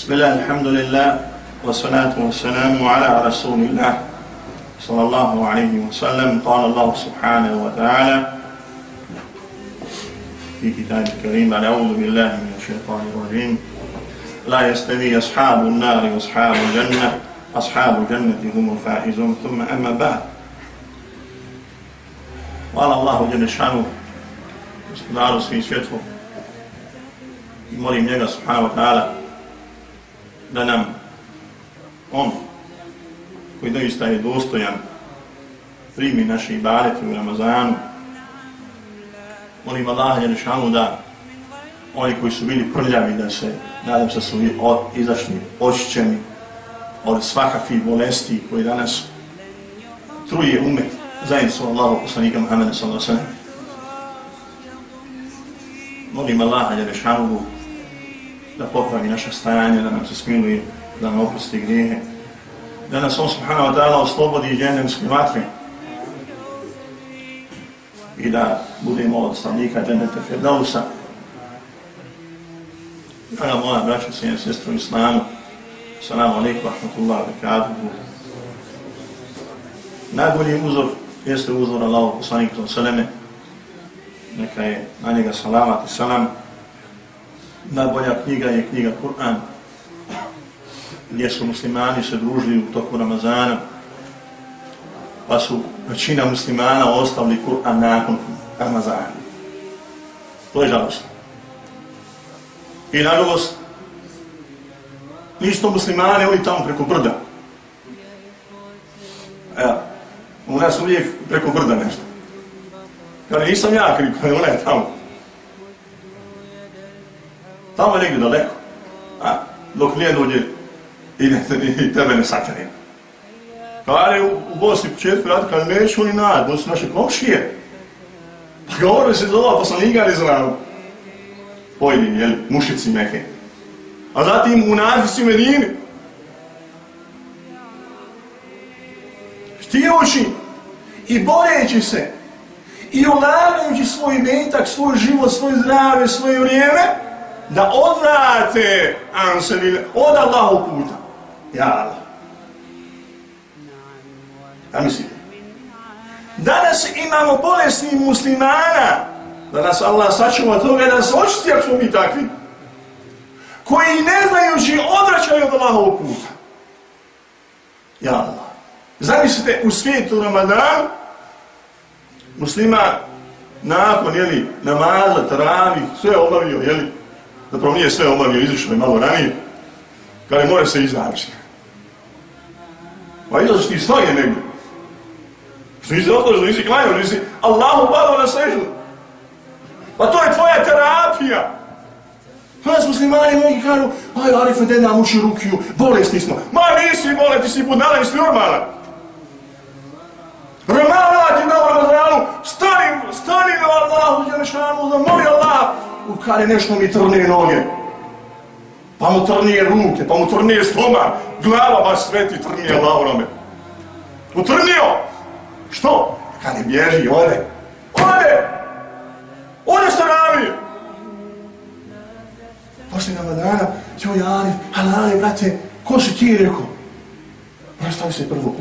بسم الله الحمد لله والصلاة والسلام على رسول الله صلى الله عليه وسلم. قال الله سبحانه وتعالى في كتاب الكريم أعوذ بالله من الشيطان الرجيم. لا يستوي أصحاب النار وأصحاب الجنة. أصحاب الجنة هم الفائزون. ثم أما بعد. قال الله شأنه gospodaru svih svjetlu i molim njega subhanahu wa ta'ala da nam on koji doista je dostojan primi naše ibadete u Ramazanu molim Allah je nešanu da oni koji su bili prljavi da se nadam se su izašli očićeni od svakakvih bolesti koji danas truje umet zajedno su Allahu poslanika Muhammeda sallallahu sallam molim Allah je nešanu da popravi naše stajanje, da nam se smiluje, da nam oprosti grijehe, da nas on subhanahu wa ta'ala oslobodi iz džennemske vatre i da budemo od stavnika džennete Firdausa. Draga moja braća, svijem sestru Islamu, salamu alaikum, rahmatullahi wa barakatuhu. Najbolji uzor jeste uzor Allahu poslanik Seleme, neka je na njega salamat i salam najbolja knjiga je knjiga Kur'an, gdje su muslimani se družili u toku Ramazana, pa su većina muslimana ostavili Kur'an nakon Ramazana. To je žalostno. I nažalost, nisu to muslimani, oni tamo preko brda. Evo, u nas uvijek preko brda nešto. Kada nisam ja kriv, ona je tamo. Tamo je negdje daleko. A, dok nije dođe i, ne, i tebe ne satjeri. Kada u, u Bosni početku radi, kada neću oni nad, to su naše komšije. Pa govore se zova poslanika ne znam. Pojedini, jel, mušici meke. A zatim u nadvisi Medini. Štijući i boreći se i ulagajući svoj metak, svoj život, svoj zdrave, svoje vrijeme, da odvrate ansebil od Allahu puta. Ja Allah. Ja mislim. Danas imamo bolesni muslimana, da nas Allah sačuva toga, da nas očiti ako smo mi takvi, koji ne znajući odvraćaju od Allahu puta. Ja Allah. Zamislite, u svijetu Ramadan, muslima nakon, jeli, namaza, travi, sve obavio, jeli, zapravo nije sve obavio, izišao je malo ranije, kada mora se izaći. Pa izaš ti stoje negdje. Što nisi odložio, nisi klanio, nisi Allahu bado na sežu. Pa to je tvoja terapija. Nas muslimani mnogi kažu, aj Arif, ne nam uči rukiju, bolesni smo. Ma nisi bolesti, si budala, nisi normalan. Ramala ti na Ramazanu, stani, stani na Allahu, zamoli Allah, u kare nešto mi trne noge. Pa mu trnije ruke, pa mu trnije stoma, glava baš sveti trnije laurome. Utrnio! Što? Kad ne bježi, ode. Ode! Ode što rami! Poslije nama dana, joj Arif, halali, brate, ko si ti rekao? Rastavi se prvo.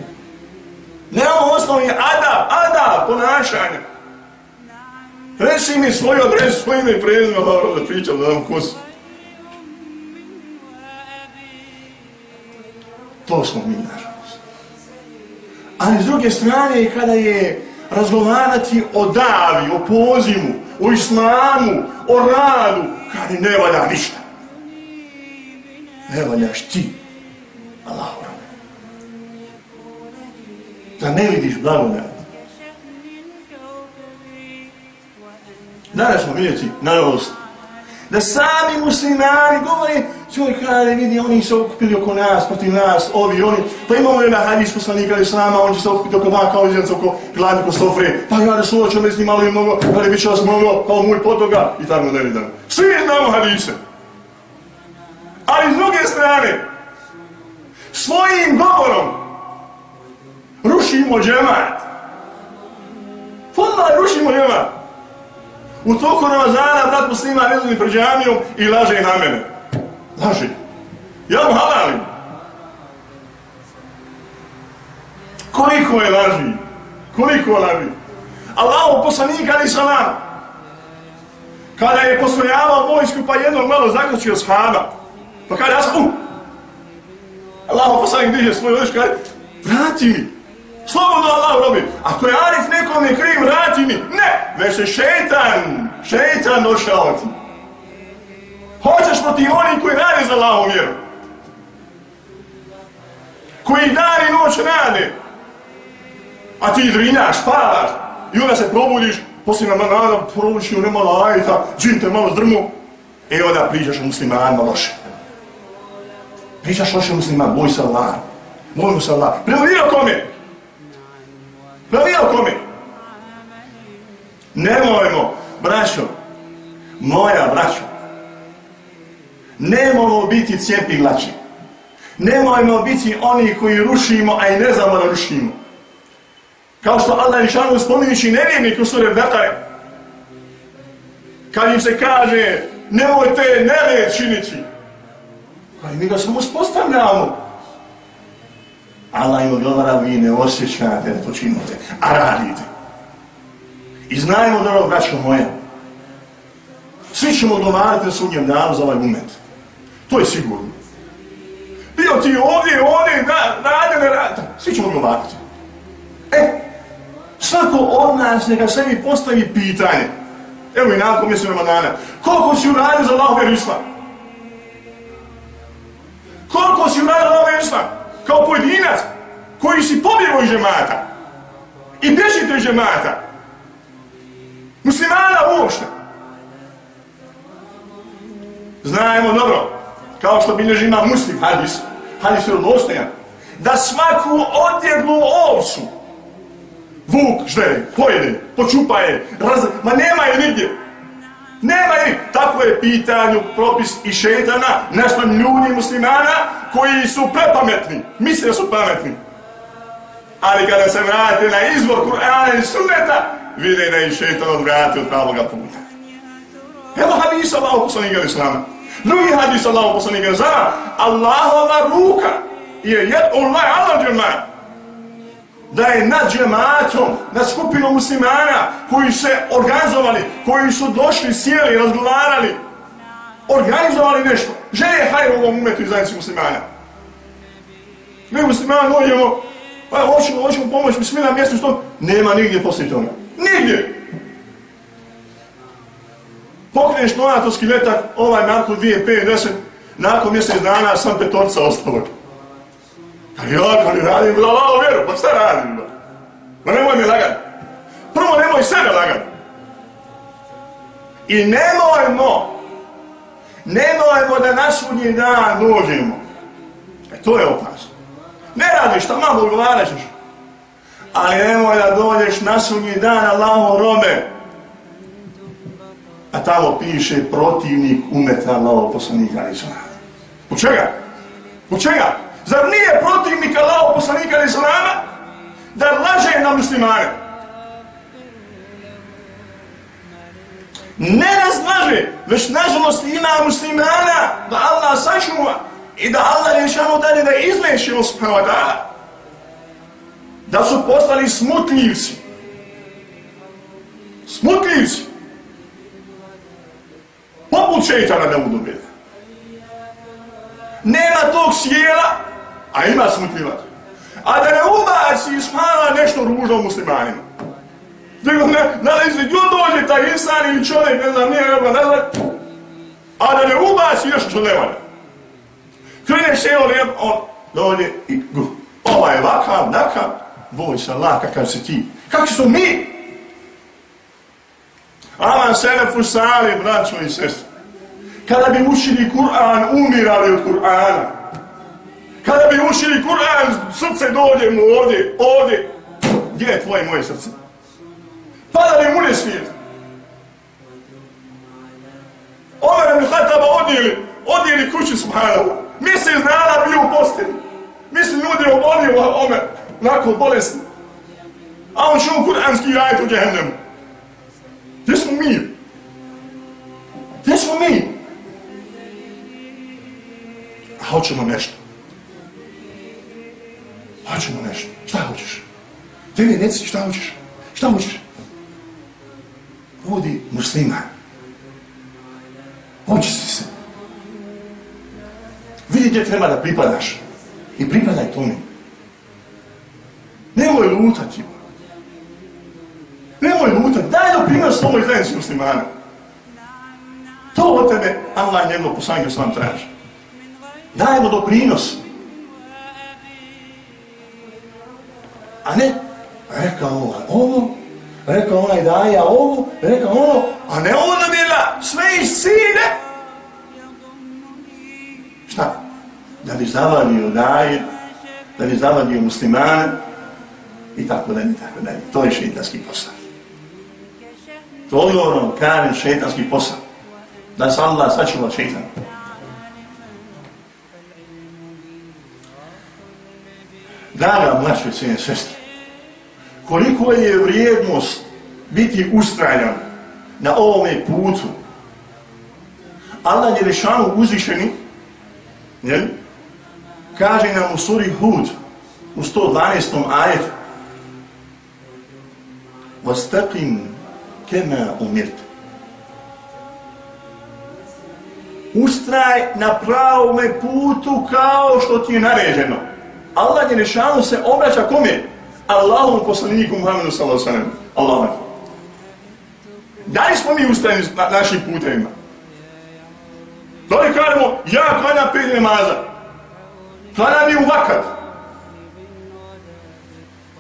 Nemamo osnovni ada, ada ponašanja. Reci mi svoju adresu, svoje ime i prezime, dobro da pričam, da vam kus. To smo mi, nažalost. Ali s druge strane, kada je razgovarati o davi, o pozivu, o islamu, o radu, kada ne valja ništa. Ne valjaš ti, Allah, da ne vidiš blagodat. Danas smo vidjeti, nažalost, da sami muslimani govore, čovjek kada vidi, oni se okupili oko nas, protiv nas, ovi, oni, pa imamo jedna hadis poslanika islama, on će se okupiti oko dva kao izjednac oko gladni ko sofre, pa ja da slučam, ne malo i mnogo, ali bit će vas mnogo, kao moj potoga, i tako da vidim. Svi znamo hadise. Ali s druge strane, svojim govorom rušimo džemat. Wallahi, rušimo džemat. U toku Ramazana brat muslima ne pred džamijom i laže na mene. Laže. Ja mu halalim. Koliko je laži? Koliko laži? Allaho poslanik ali salam. Kada je poslojavao vojsku pa jednog malo zakočio s hama. Pa kada ja sam, uh, Allaho poslanik diže svoj vojsku, kada vrati mi. Slobodno Allah robi. Ako je Arif nekom je kriv, vrati mi. Ne, već je šeitan, šeitan došao ti. Hoćeš proti onih koji rade za Allahom vjeru. Koji dan i noć rade. A ti drinjaš, spavaš. I onda se probudiš, poslije nam nada, poručio, nema ajta, džin te malo zdrmu. E onda pričaš o muslimanima loše. Pričaš loše musliman, boj se Allah. Boj se Allah. Prema kome? Pa Navijao vidio kome? Nemojmo, braćo, moja braćo, nemojmo biti cijepi glači. Nemojmo biti oni koji rušimo, a i ne znamo da rušimo. Kao što Allah Išanu spominjući nevjernik u sure Bekare. Kad im se kaže, nemojte nered činiti. Pa mi ga samo spostavljamo. Allah im odgovara, vi ne osjećate da to činite, a radite. I znajmo, dobro, braćo moje, svi ćemo odgovarati na sudnjem danu za ovaj moment. To je sigurno. Bio ti ovdje, ovdje, da, rade, ne rade. Svi ćemo odgovarati. E, svako od nas neka sebi postavi pitanje. Evo i nakon mjeseca Ramadana. Koliko si uradio za Allahove Islam? Koliko si uradio za Allahove Islam? Kao pojedinac koji si pobjegao iz žemata. I bježite iz žemata. Muslimana uopšte. Znajemo dobro, kao što bilježi ima muslim hadis, hadis je odlostajan, da svaku odjednu ovcu vuk ždere, pojede, počupa je, raz... ma nema je nigdje. Nema je, tako je pitanju propis i šetana, nešto ljudi muslimana koji su prepametni, misle da su pametni. Ali kada se vrate na izvor Kur'ana i sunneta, vide da je šetan odvrati od pravoga puta. Evo hadisa Allahu poslanika Islama. Drugi hadis Allahu poslanika Islama. Allahova ruka je jed Allah Allah džemana da je nad džematom, nad skupinom muslimana koji se organizovali, koji su došli, sjeli, razgovarali, organizovali nešto. Želje hajru ovom umetu i zajednici muslimana. Mi muslimani dođemo, pa hoćemo, hoćemo pomoć, mi smijena mjestu što nema nigdje poslije toga. Nigdje! Pokreneš novatovski letak, ovaj nakon 2, 5, 10, nakon mjesec dana sam petorca ostalo. Kad ja, kad ne radim, za lao vjeru, pa šta radim? Ba? Ma nemoj mi lagat. Prvo nemoj sebe lagat. I nemojmo, nemojmo da na sudnji dan nužimo. E to je opasno. Ne radiš, šta malo odgovaraš. Ali nemoj da dođeš na sudnji dan Allahom robe. A tamo piše protivnik umeta Allahov poslanika Islama. Po čega? Po čega? Zar nije protivnik Allaho poslanika ili Islama da laže na muslimane? Ne razlaže, već nažalost ima muslimana da Allah sačuva i da Allah rešamo dalje da izmeši uspava da da su postali smutljivci. Smutljivci. Poput šeitana da udobili. Nema tog sjela a ima smutljivac. A da ne ubaci ismala nešto ružno muslimanima. Nego ne, nalazi, gdje dođe taj insan ili čovjek, ne znam, nije nema, ne znam, a da ne ubaci još što ne valja. Krene se on, on dođe i gu. ovaj je vakav, nakav, boj se Allah, kakav si ti. Kakvi su mi? Aman selefu sali, braćo i sestri. Kada bi učili Kur'an, umirali od Kur'ana. Kada bi učili Kur'an, srce dođe mu ovdje, ovdje. Gdje je tvoje moje srce? Pa da mu ne svijet. Omer ibn Khattaba odnijeli, odnijeli kuću subhanahu. Misli znala bio u posteli. Mislim ljudi obolio Omer, nakon bolesti. a on čuo kuranski ajet u džehennemu. Gdje smo mi? Gdje smo mi? A hoćemo nešto. Hoćemo nešto. Šta hoćeš? Ti mi reci šta hoćeš? Šta hoćeš? Budi musliman. Očisti se. Vidi gdje treba da pripadaš. I pripadaj tome. Nemoj lutati. Nemoj lutati. Daj da prinos ovoj zajednici muslimana. To od tebe Allah njegov poslanik sam traži. Dajmo do prinos. A ne, rekao ovaj ovo, rekao onaj daja ovo, rekao ono, a ne ovo da bila sve iz sine. Šta? Da bi zavadio daje, da bi zavadio muslimane, i tako dalje, i tako dalje. To je šeitanski posao. To je odgovorno, karen šeitanski posao. Da se Allah sačuva šeitan. Draga mlače cijene sestre, koliko je vrijednost biti ustrajan na ovome putu. Allah je rešanu uzvišeni, jel? kaže nam u suri Hud, u 112. ajetu, وَسْتَقِمْ كَمَا أُمِرْتَ Ustraj na pravome putu kao što ti je naređeno. Allah je rešanu se obraća kome? Allahom poslaniku Muhammedu sallallahu sallam. Allah. Da li smo mi ustajeni na našim putevima? Da li kažemo, ja klanjam pet namaza. Klanjam mi u vakat.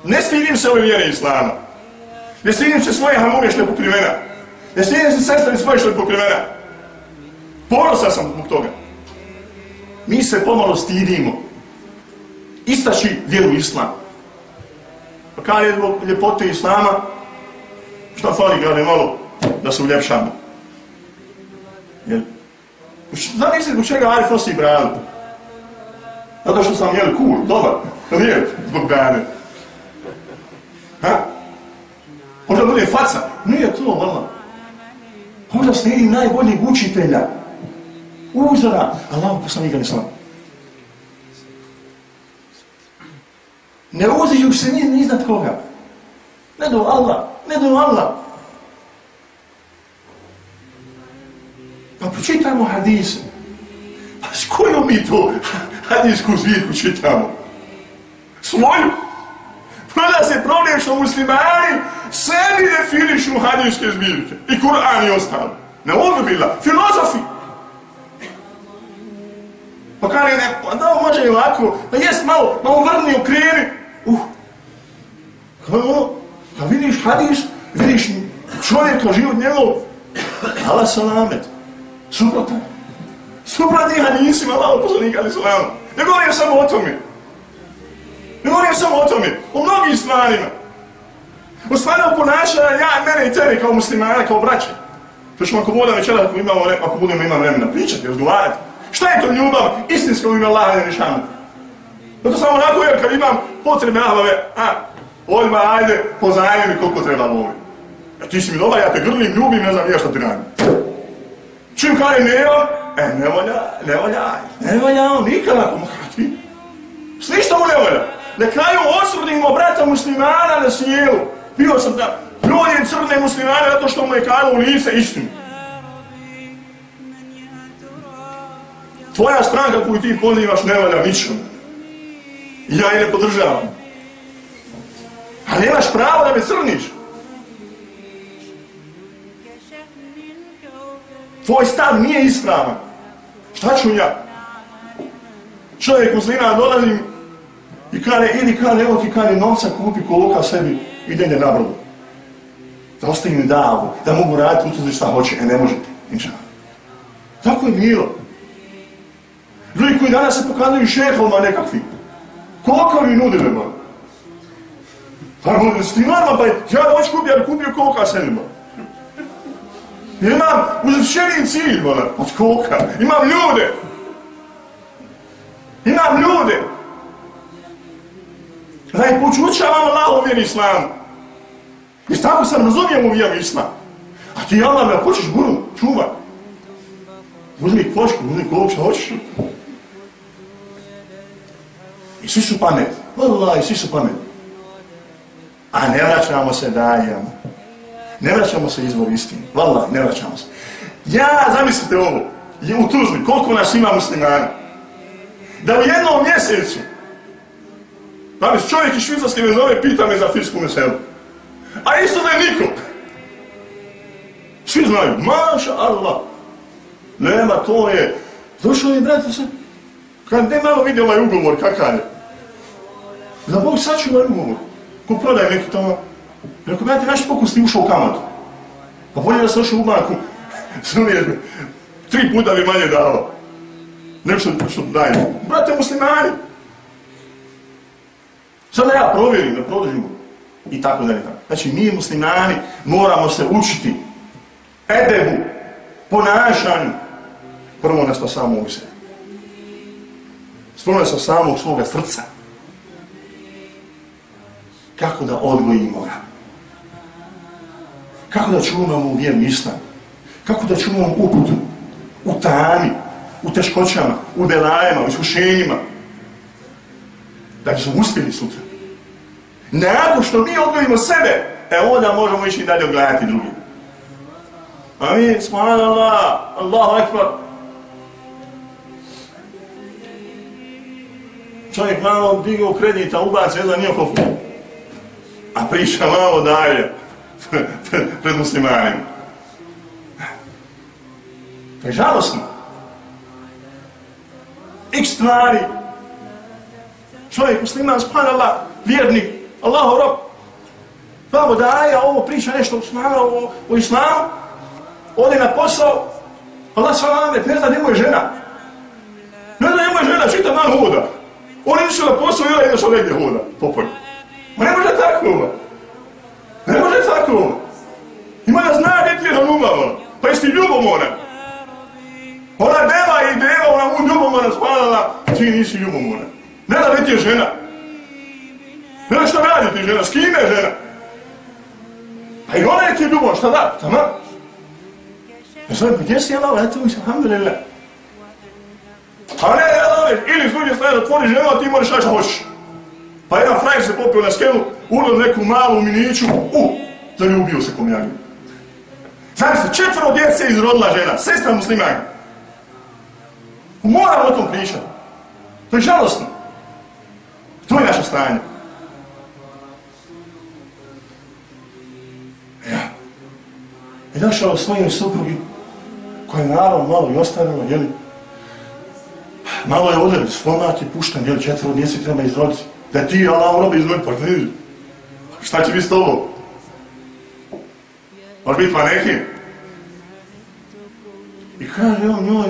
Ne stidim se ove vjere Islama. Ne stidim se svoje hamure što je pokrivena. Ne stidim se sestra svoje što je pokrivena. Ponosan sam zbog toga. Mi se pomalo stidimo. Istači vjeru Islama. Pa kada je zbog ljepote Islama, šta fali ga malo da se uljepšamo? Jel? Znam misli zbog čega Arif nosi bradu? Zato što sam, jel, cool, dobar, nije, zbog brade. Ha? Možda bude faca? Nije to, vrlo. Možda slijedi najboljeg učitelja. Uzora. Allah, poslanika ne slavu. Ne uziđu se ni, ni iznad koga. Ne do Allah, ne do Allah. Pa pročitajmo hadise. Pa s kojom mi to hadijsku zvijeku čitamo? Svoju. Prada se problem što muslimani sebi definišu hadijske zbirke. I Kur'an i ostalo. Ne ovdje bila. Filozofi. Pa kada je neko, pa da može i ovako, pa jest malo, malo vrni, okreni, Uh, kao ono, kad vidiš hadis, vidiš čovjeka život njegov, ala salamet, suprotan. Suprotni hadisima, Allah poslanik, ali salam. Ne govorim samo o tome. Ne govorim samo o tome, o mnogim stvarima. O ponašanju ja, mene i tebe kao muslimana, kao braće. To ćemo ako budemo večera, ako, imamo, ako budemo imati vremena pričati, razgovarati. Šta je to ljubav istinska u ime Allaha ne Rešana? Zato samo onako ja kad imam potrebne nabave, a, odmah ajde, pozajmi mi koliko treba volim. Ja e, ti si mi dobar, ja te grlim, ljubim, ne znam ja što ti radim. Čim kada ne on, e, ne volja, ne volja, ne volja on nikada, ako mora ti. S ništa mu ne volja. Na kraju osvrnimo brata muslimana na snijelu. Bio sam da pljujem crne muslimane zato što mu je kajalo u lice istinu. Tvoja stranka koju ti pozivaš ne valja ničemu ja je ne podržavam. A nemaš pravo da me crniš. Tvoj stav nije ispravan. Šta ću ja? Čovjek u zlina dolazim i kare, idi kare, evo ti kare novca, kupi koloka sebi i denje na brodu. Da ostavi mi davu, da mogu raditi u tuzi šta hoće, e ne možete, niča. Tako je bilo. Ljudi koji danas se pokazuju šefovima nekakvi, Koliko mi nudi nema? Pa on s timama, pa ja hoć kupio, ali kupio koliko se nema. Imam uzvišeni cilj, vola, od koka. Imam ljude. Imam ljude. Da ih počućavam Allah u vjeri islamu. I tako sam razumijem u vjeru islam. A ti Allah me hoćeš guru, čuva. Uzmi kočku, uzmi koliko što hoćeš. I svi su pametni. Wallahi, svi su pametni. A ne vraćamo se dajemo. Ne vraćamo se izvor istine. Wallahi, ne vraćamo se. Ja, zamislite ovo, je u Tuzli, koliko nas ima muslimana. Da u jednom mjesecu, Danas čovjek iz Švicarske me zove, pita me za fisku meselu. A isto da je niko. Svi znaju, maša Allah. Nema, to je. Došao je, brate, se. Kad ne malo vidi ovaj ugovor, kakav je. Za Bog sačuvaj ugovor. Ko prodaje neki tamo. Rekao, brate, naš pokus ti ušao u kamatu. Pa bolje da sam ušao u banku. Zvije, tri puta bi manje dao. Nešto što, što. Brate, muslimani. Sada da ja provjerim, da produžim i tako dalje. Znači, mi muslimani moramo se učiti edebu, ponašanju, prvo nas pa samo u sebi. Spomenuo sam samog svoga srca. Kako da odgojimo ga? Kako da čuvamo vjeru islam? Kako da čuvamo uputu u tami, u teškoćama, u belajama, u iskušenjima? Da bi smo uspjeli sutra. Nakon što mi odgojimo sebe, e onda možemo ići dalje odgledati drugi. Amin, subhanallah, Allahu akbar. Čovjek malo digao kredita, ubac, jedan nije koliko. A priča malo dalje pred muslimanima. To je žalostno. X stvari. Čovjek musliman, subhanallah, vjernik, Allahu rob. Vamo daje, a ovo priča nešto o, o islamu, ode na posao, Allah sva namet, ne zna gdje je žena. Ne zna gdje je žena, čita dan hoda. Oni nisu na posao i ovaj što negdje hoda, popolj. Ma ne može tako ovo. Ne može tako ovo. Ima da zna gdje ti je zanumava, ono. pa jesi ljubomora. Ona deva i deva, ona mu ljubomora spalala, ti nisi ljubomora. Ne da gdje ti je žena. Ne da šta radi ti žena, s kime je žena. Pa i ona je ti ljubomora, šta da, Tama? Ja e sam pa gdje si jela, eto mi se, alhamdulillah. A ne, Allah, ili s druge strane, otvori ženu, a ti moraš šta hoćeš. Pa jedan frajer se popio na skelu, urlo neku malu miniću, u, zaljubio se komjagom. Znači se, četvro djece izrodila žena, sestra muslimanja. Moramo o tom pričati. To je žalostno. To je naše stanje. E, ja. I došao svojim suprugi, koja je naravno malo i ostavila, jeli, malo je ovdje, slomak je pušten, jeli, četvro djece treba izroditi. Da ti, Allah, robi izroditi, pa ti, Šta će biti s tobom? Može biti pa neki? I kaže on njoj,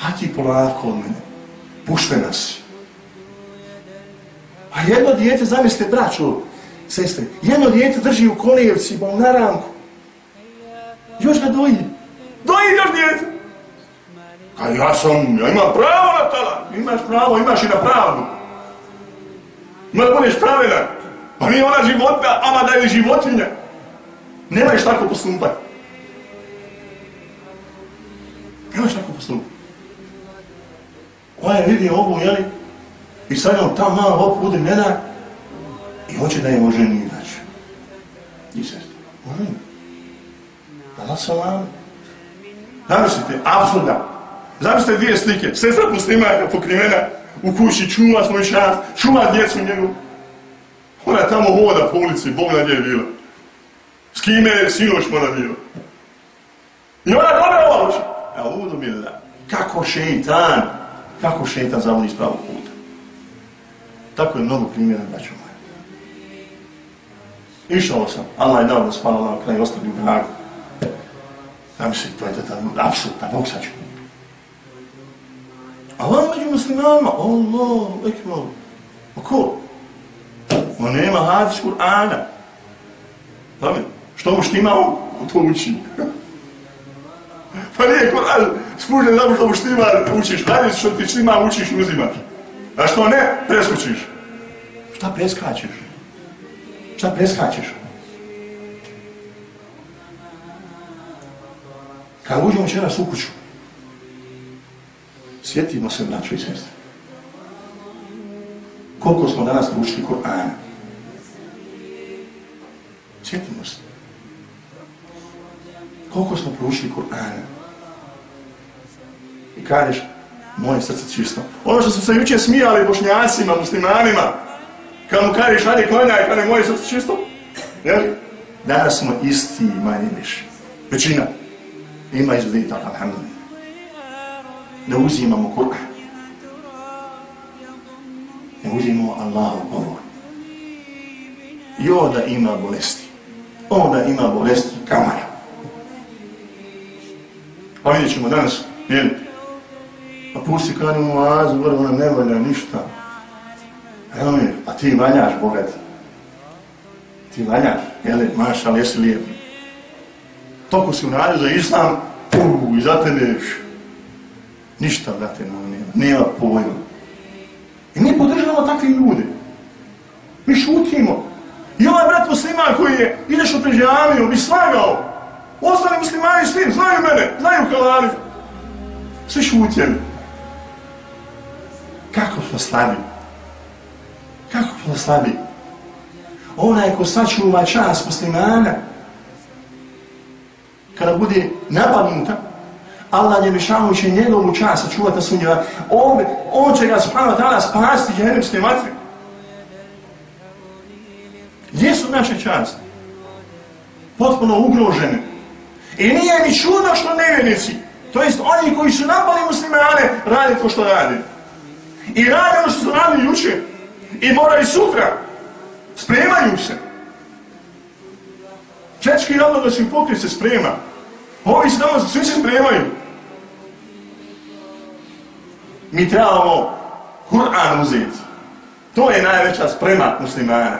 pa ti polako od mene, puštena si. A jedno dijete, zamislite, braću, sestre, jedno dijete drži u kolijevci, bol na ramku. Još ga doji. Doji još dijete. A ja sam, ja imam pravo na tala. Imaš pravo, imaš i na pravdu. Ma budeš pravedan. Pa nije ona životna, ama da je životinja. Nemaš tako postupati. Nemaš tako postupati. Ona je vidi ovu, jeli, i sad on tam malo ovu bude mjena i hoće da je oženi inače. I sest, oženi. Da li sam vam? Zamislite, apsurda. Zamislite dvije slike. Sestra muslimaka pokrivena u kući, čuva svoj šaf, čuva djecu njegu. Ona tamo hoda po ulici, Bog na gdje je bila. S kime je sinoć mora bila. I ona dobra oruča. hoće. A mi bila. Kako šeitan, kako šeitan zavodi iz pravog puta. Tako je mnogo primjera, braćo moja. Išao sam, Allah je dao da spala na kraj ostali u bragu. Ja mislim, to je ta apsolutna Bog. Allah ono među muslimanima, Allahu ekber. A ko? On nema hadis Kur'ana. Pamet, što mu štima on? On to uči. pa nije Kur'an spužen zato što mu štima učiš. Hadis što ti štima učiš i uzimaš. A što ne, preskučiš. Šta preskačeš? Šta preskačeš? Kad uđem učeras u kuću, sjetimo se, braćo i sestre. Koliko smo danas proučili Kur'an? Sjetimo se. Koliko smo proučili Kur'ana? I kažeš, moje srce čisto. Ono što smo se juče smijali bošnjacima, muslimanima, kad mu kažeš, hajde klanjaj, kada je moje srce čisto, jel? Danas smo isti manje više. Većina ima izuzetak, alhamdulillah da uzimamo Kur'an. Ne uzimamo Allahu govor. I onda ima bolesti. Onda ima bolesti kamara. Pa vidjet ćemo danas, jel? A pa pusti kada mu oazu, gore ona ne valja ništa. Evo mi, a ti valjaš, bogat. Ti valjaš, jel? Maša, jesi lijep. Toko si uradio za islam, puu, i za tebe ništa, brate, no, nema, nema pojma. I mi podržavamo takve ljude. Mi šutimo. I ovaj brat musliman koji je ideš u pređaviju, bi slagao. Ostali muslimani svi, znaju mene, znaju kalari. Svi šutjeli. Kako smo slabi? Kako smo slabi? Onaj ko sačuva čas muslimana, kada bude napadnuta, Allah je mišao će njegovu čas sačuvati na sunnjeva. On, on će ga subhanahu ta'ala spasti džahennemske vatre. Gdje su naše časti? Potpuno ugrožene. I nije ni čudo što nevjenici, to jest oni koji su napali muslimane, radi to što radi. I radi ono što su radili juče. I moraju sutra. Spremaju se. Čečki ravno da se se sprema. Ovi se tamo, svi se spremaju. Mi trebamo Kur'an uzeti. To je najveća sprema muslimana.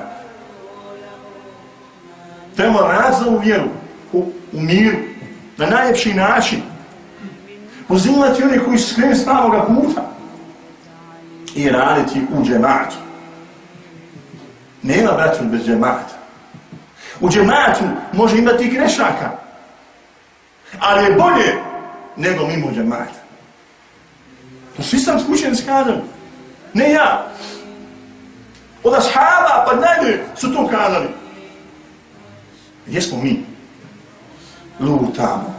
Trebamo rad za u vjeru, u, u miru, na najljepši način. Pozivati one koji su skreni s pravoga puta i raditi u džematu. Nema braću bez džemata. U džematu može imati grešaka, ali je bolje nego mimo džemata. To su islamski skućeni kazali. Ne ja. Od ashaba pa najbolje su to kazali. Gdje smo mi? Lutamo.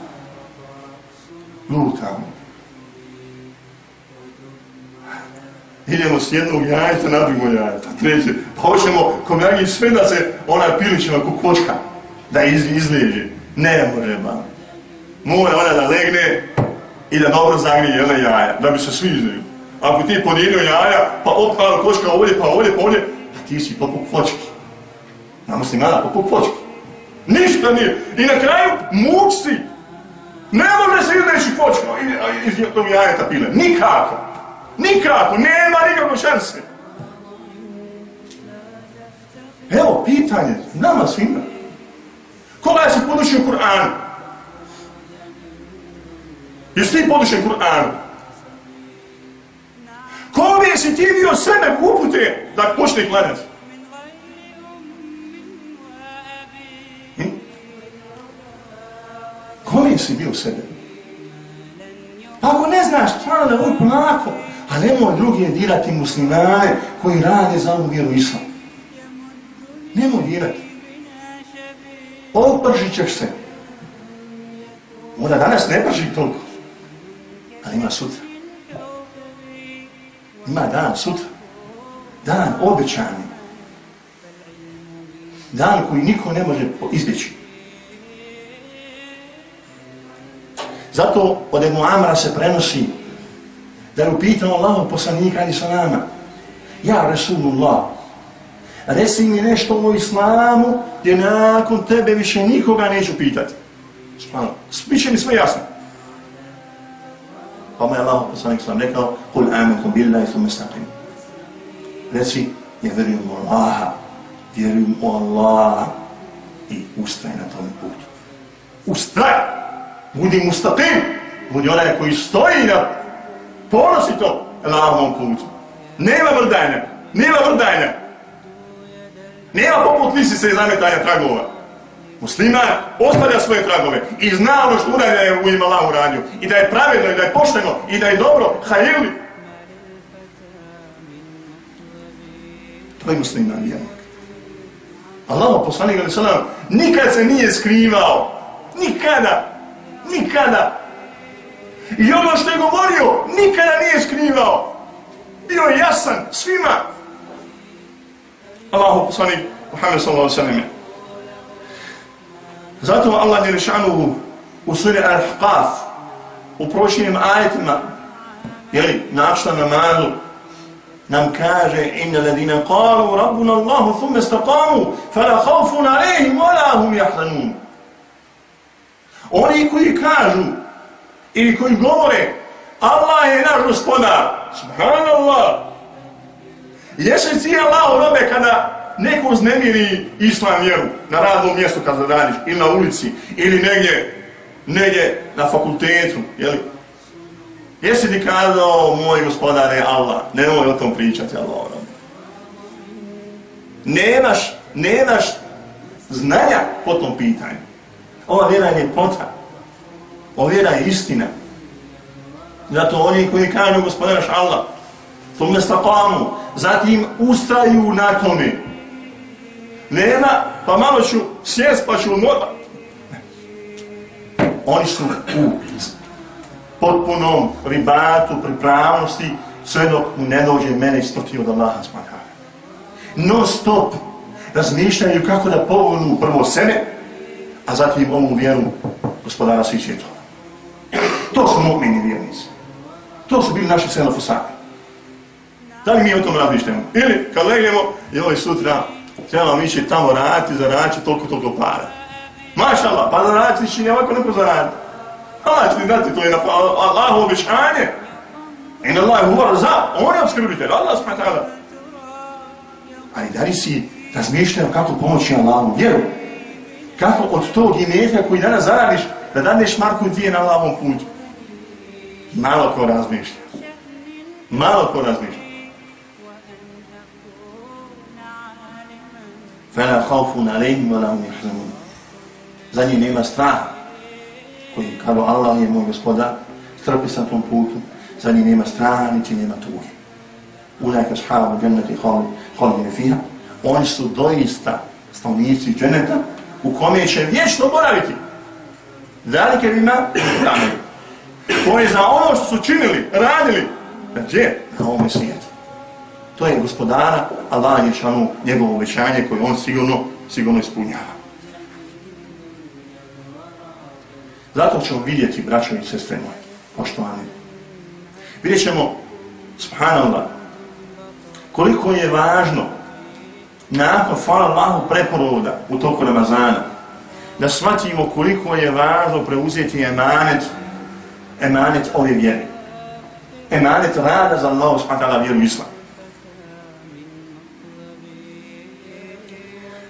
Lutamo. idemo s jednog jajeta na drugo jajeta, treće, pa hoćemo komjagi sve da se ona pilićima kukočka, da iz, izliježe. Ne može, ba. Mora ona da legne i da dobro zagrije jedna jaja, da bi se svi izliju. Ako ti podijelio jaja, pa opala kočka ovdje, pa ovdje, pa ovdje, pa ti si popuk fočki. Na muslimana popuk fočki. Ništa nije. I na kraju muč si. Ne može se izleći fočka iz, tog jajeta pile. Nikako. Nikako, nema nikakve šanse. Evo, pitanje, nama svima. Koga je se podušio Kur'an? Jesi ti podušen Kur'anu? Kome je si ti bio sebe upute da počne klanjati? Hm? Kome je si bio sebe? Pa ako ne znaš, člana, da je polako, A nemoj drugi dirati muslimane koji rade za ovu vjeru islam. Nemoj dirati. Opržit ćeš se. Onda danas ne prži toliko. Ali ima sutra. Ima dan sutra. Dan obećani. Dan koji niko ne može izbjeći. Zato od Ebu Amra se prenosi da je upitao Allah poslanika ali sa nama. Ja, Rasulullah, resi mi nešto o islamu gdje nakon tebe više nikoga neću pitati. Spano, biće mi sve jasno. Pa mu je Allah poslanik sam rekao, kul amanku billahi thumma istaqim. Reci, ja vjerujem u Allaha, vjerujem u Allaha i ustraj na tom putu. Ustraj! Budi mustaqim! Budi onaj koji stoji na ponosi to na putu. Nema vrdajne, nema vrdajne. Nema poput lisice i zametanja tragova. Musliman ostavlja svoje tragove i zna ono što uradnja je u ima Allah uradio. I da je pravedno, i da je pošteno, i da je dobro. Hajili. To je musliman vjernik. Allah, poslanik Ali Salam, nikad se nije skrivao. Nikada. Nikada. I ono što je govorio, nikada nije skrivao. Bio je jasan svima. Allah, poslanik Muhammed sallallahu sallam. Zato Allah Jelešanuhu u suri Al-Hqaf, u prošlim ajetima, jeli, načna namazu, nam kaže inna ladina qalu rabbuna Allahu thumma istaqamu fala khawfun alayhim wala hum yahzanun. Oni koji kažu ili koji govore Allah je naš gospodar. Subhanallah. Jesi ti Allah robe kada neko uznemiri islam vjeru na radnom mjestu kad zadaniš ili na ulici ili negdje negdje na fakultetu jeli? Jesi ti kazao, moj gospodare Allah, ne nemoj o tom pričati, Allah. Nemaš, nemaš znanja po tom pitanju. Ova vjera je ljepota. Ova vjera je istina. Zato oni koji kažu gospodaraš Allah, to me stapamo, zatim ustraju na tome. Nema, pa malo ću sjest pa ću odmorati. Oni su u potpunom ribatu, pripravnosti, sve dok mu ne dođe mene isproti od Allaha smakara. Non stop razmišljaju kako da pogonu prvo sebe, a zatim ovu vjeru gospodara svih svjetova. To su mu'mini vjernici. To su bili naši senofosani. Da li mi o tom razmišljamo? Ili kad legnemo, joj sutra, trebam ići tamo raditi, zaraditi toliko, toliko para. Mašala, Allah, pa zaraditi će ovako neko zaraditi. Allah će ti dati, to je na Allahu običanje. In Allah je uvar za, on je obskrbitelj, Allah subhanahu wa. Ali da li si razmišljao kako pomoći Allahom vjeru? Kako od tog imetka koji danas zaradiš, da daneš marku dvije na Allahom putu? Malo ko razmišlja. Malo ko razmišlja. Fela haufun alejhim wa lahum yahzanun. Za njih nema straha koji kao Allah je moj gospodar, strpi sa tom putu, za njih nema straha, niti nema tuge. Ulajka shahabu dženneti holini fiha, oni su doista stavnici dženeta u kome će vječno boraviti. Zalike vima, dame. To je za ono što su činili, radili, gdje? Na ovome svijetu. To je gospodara, Allah je šanu njegovo obećanje koje on sigurno, sigurno ispunjava. Zato ćemo vidjeti, braćo i sestre moje, poštovani. Vidjet ćemo, subhanallah, koliko je važno nakon, hvala Allahu, preporoda u toku Ramazana, da shvatimo koliko je važno preuzeti emanet, emanet ove vjere. Emanet rada za Allah, subhanallah, vjeru islam.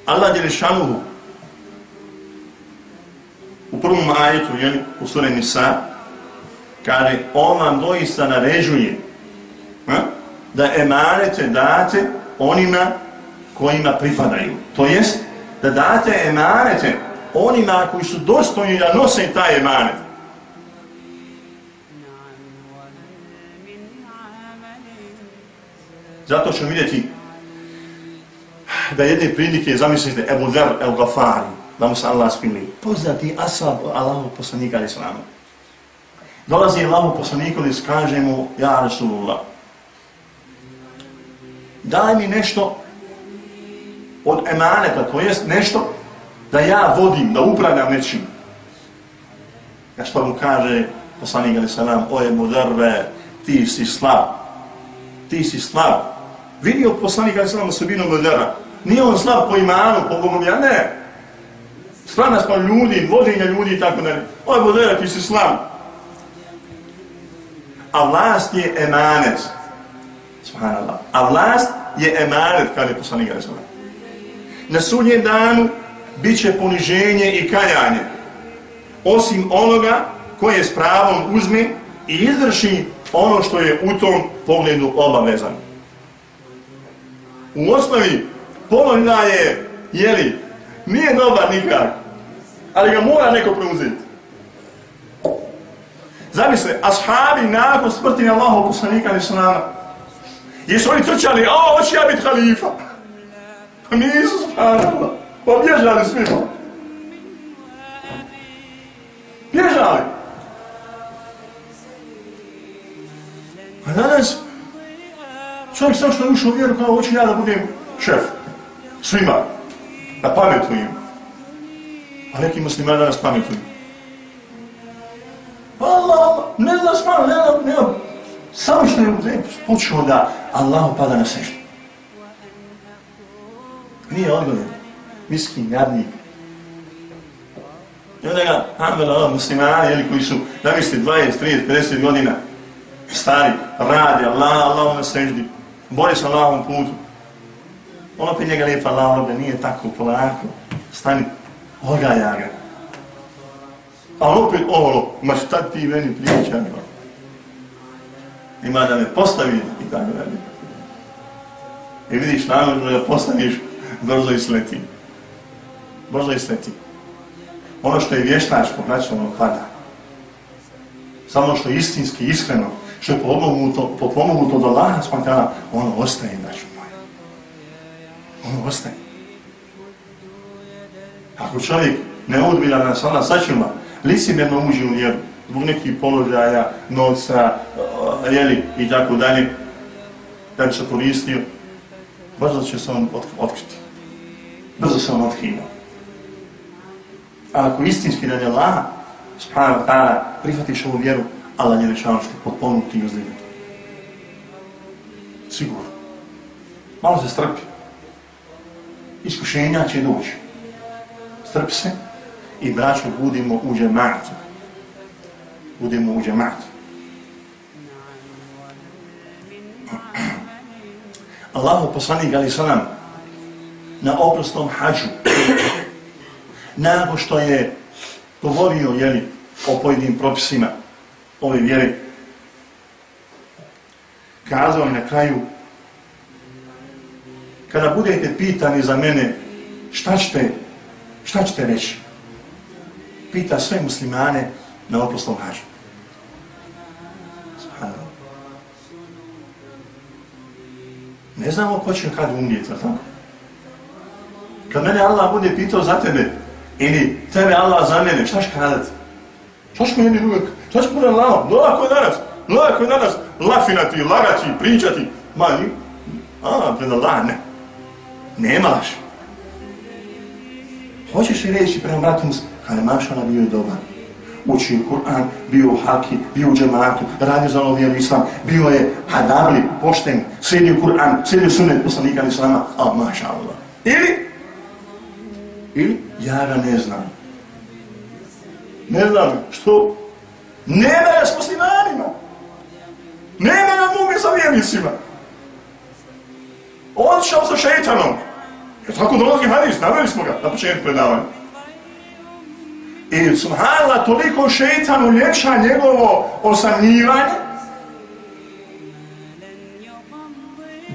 Allah je lišanuhu u prvom ajetu, jeli, u sura Nisa, kaže, on vam doista naređuje ha, da emanete date onima kojima pripadaju. To jest, da date emanete onima koji su dostojni da nose taj emanet. Zato ćemo vidjeti da jedne prilike, zamislite, Ebu Zer El Gafari, da mu se Allah spili. Poznati asab Allahu poslanika ali sallama. Dolazi Allahu poslaniku i kaže mu, ja Rasulullah, daj mi nešto od emaneta, to jest nešto da ja vodim, da upravljam nečim. Ja što mu kaže poslanik ali sram, oje mudarve, ti si slab, ti si slab. Vidio poslanik ali sallam osobinu mudara, nije on slab po imanu, po Bogom, ja ne, strana smo ljudi, vođenja ljudi i tako dalje. Oj, bodera, ti si slav. A vlast je emanet. Subhanallah. A vlast je emanet, kada je poslanik Rezala. Na sudnjem danu bit će poniženje i kajanje. Osim onoga koje s pravom uzme i izvrši ono što je u tom pogledu obavezan. U osnovi, polovina je, jeli, nije dobar nikak. ali ga mora neko preuzeti. Zamisli, ashabi nakon smrti Allahov poslanika ni su nama. Jesu oni trčali, a hoće ja biti halifa. Pa nisu, subhanallah. Pa bježali svima. Bježali. A danas, čovjek sam što je ušao u vjeru, kao hoću ja da budem šef. Svima. Da pametujem. A neki muslimani danas pametuju. Pa Allah, ne znaš malo, ne znam, ne. Samo što je počuo da Allah pada na seždu. Nije odgovorio. Miskin, jadnik. I onda ga, hamdala, muslimani, jeli, koji su, da misli, 20, 30, 50 godina, stari, radi, Allah, Allah na seždi, bori se Allahom putu. On opet njega lijepa Allah, da nije tako polako, stani, ogaja ga. A opet ovo, ma šta ti meni priča, ima da me postavi i tako dalje. I vidiš, namjerno da postaviš, brzo i sleti. Brzo i sleti. Ono što je vještačko, braćo, ono pada. Samo što je istinski, iskreno, što je pomoguto, pomoguto do Allaha spontana, ono ostaje, braćo. Ono ostaje. Ako čovjek ne odbira nas ona sačima, licimjerno uđe u vjeru, zbog nekih položaja, novca, eh, jeli, i tako dalje, da bi se koristio, brzo će se on otkriti. Brzo se on otkriva. A ako istinski radi Allaha, Allah, subhanahu wa ta'ala, prihvatiš ovu vjeru, Allah je rečao što potponuti i uzljiviti. Sigurno. Malo se strpi. Iskušenja će doći. Strpi se i braćo budimo u džematu. Budimo u džematu. Allahu poslanik ali salam na oprostom hađu nakon što je govorio jeli, o pojedinim propisima ove vjere kazao na kraju kada budete pitani za mene šta ćete šta ćete reći pita sve muslimane na oproslom hađu Ne znamo ko će kad umrijeti, ali tako? Kad mene Allah bude pitao za tebe, ili tebe Allah za mene, šta će kadati? Šta će meni uvijek? Šta će bude lao? Lako je danas, lako je danas, lafinati, lagati, pričati. Ma, a, pred Allah, ne. Nema laš. Hoćeš li reći prema bratu, kada je bio je dobar učio Kur'an, bio u haki, bio u džematu, radio za novi vjeru islam, bio je hadabli, pošten, sredio Kur'an, sredio sunet poslanika islama, a maša Allah. Ili, ili, ja ga ne znam. Ne znam, što? Nema ga s muslimanima. Nema nam muge sa vjernicima. Odšao sa šeitanom. Je tako dolazi hadis, naveli smo ga na početku predavanja. I subhanallah, toliko šeitan uljepša njegovo osanjivanje,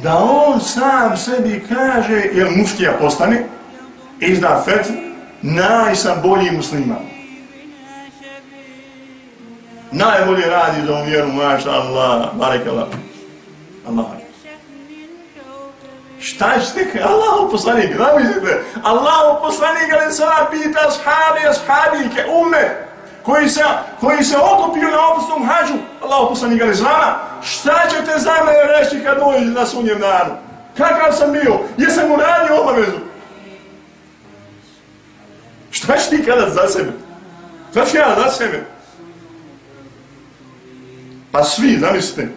da on sam sebi kaže, jer muftija postane, izda fet, naj sam bolji musliman. Najbolje radi za vjeru, maša Allah, barek Allah. Allah. Šta ćete kaj? Allahu poslanik, zamislite. Allahu poslanik, ali se ona pita ashabi, ashabike, ume, koji se, koji se okupio na opustom hađu. Allahu poslanik, ali zna, šta ćete za mene reći kad dođe na sunjem danu? Kakav sam bio? Jesam uradio obavezu? Šta ćeš ti kada za sebe? Šta ću ja za sebe? Pa svi, zamislite.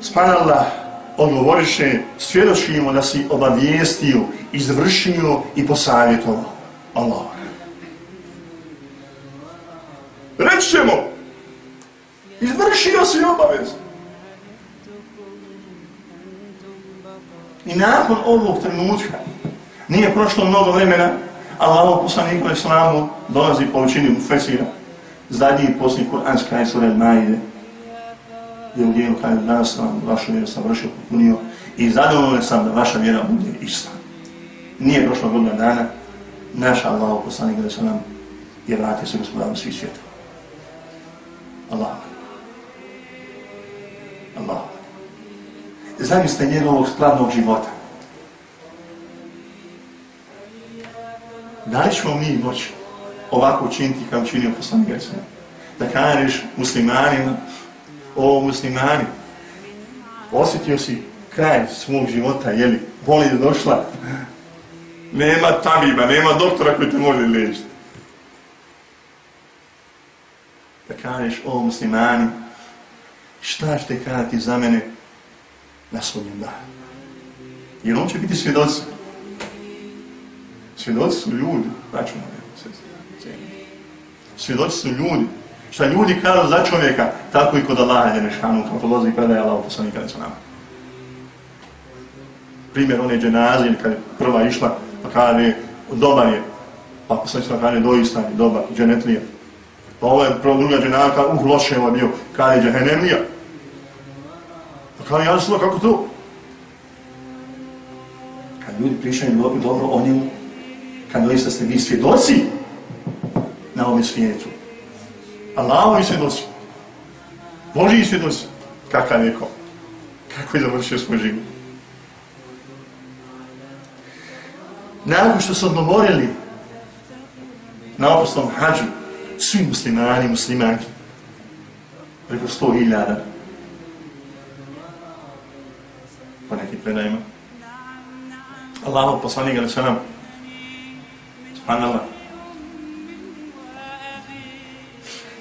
Spanallah, odgovoriše, svjedočimo da si obavijestio, izvršio i posavjetovao. Allah. Reći ćemo, izvršio si obavez. I nakon ovog trenutka, nije prošlo mnogo vremena, Allah poslaniku islamu dolazi po učini mu Fesira, zadnji posljednji kuranski ajsur el-Majide, u dijelu kada danas sam vašu vjeru sam vršio popunio i zadovoljno sam da vaša vjera bude ista. Nije prošla godina dana, naša Allah, poslanik da se nam je vratio se gospodarom svih svijeta. Allah. Allah. Zamislite njegovog skladnog života. Da li ćemo mi moći ovako učiniti kao učinio poslanik da se nam? Da kažeš muslimanima, o muslimani, osjetio si kraj svog života, jeli, boli je došla, nema tabiba, nema doktora koji te može liječiti. Da kažeš, o muslimani, šta ćete kadati za mene na svodnjem danu? Jer on će biti svjedoci. Svjedoci su ljudi, znači Svjedoci su ljudi. Šta ljudi kažu za čovjeka, tako i kod Allaha je nešanu, kao to lozi predaje Allah poslanika da su nama. Primjer one dženazije, kad je prva išla, pa kaže, dobar je, pa poslanik kaže, doista je dobar, dženetlija. Pa ovo je druga dženazija, kaže, uh, loše je bio, bio, je džehennemlija. Pa kaže, jasno, kako to? Kad ljudi pričaju dobro, dobro o njemu, kad doista ste vi svjedoci na ovom svijetu, Allahovi svjedoci. Boži svjedoci. Kakav je ko? Kako je završio svoj život? Nakon što su odmorili na oprostom hađu svi muslimani, muslimanki, preko sto hiljada, pa po nekim predajima, Allahov poslanik, ali sve nam, subhanallah,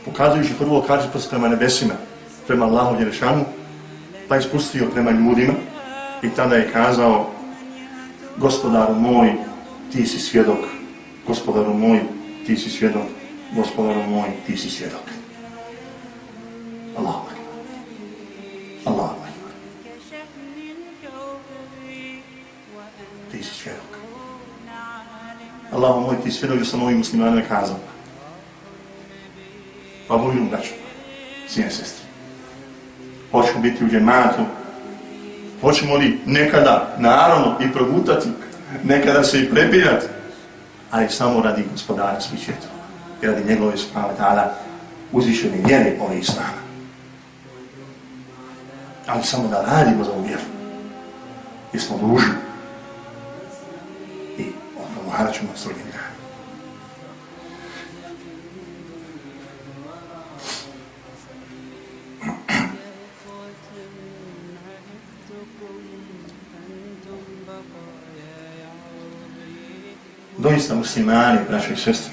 pokazujući prvo kaže pa prema nebesima, prema Allahu Jerešanu, pa je spustio prema ljudima i tada je kazao gospodaru moj, ti si svjedok, gospodaru moj, ti si svjedok, gospodaru moj, ti si svjedok. Allahu akbar. Allahu akbar. Ti si svjedok. Allahu moj, ti si svjedok da sam ovim muslimanima kazao pa moju braću, sine sestri. Hoćemo biti u džematu, hoćemo li nekada, naravno, i progutati, nekada se i prepirati, ali samo radi gospodara svih svjetova, i radi njegove sprave tada uzvišene vjere ove islama. Ali samo da radimo za uvjeru, jer smo dužni i odgovarat ćemo s drugim doista muslimani, braće i sestre.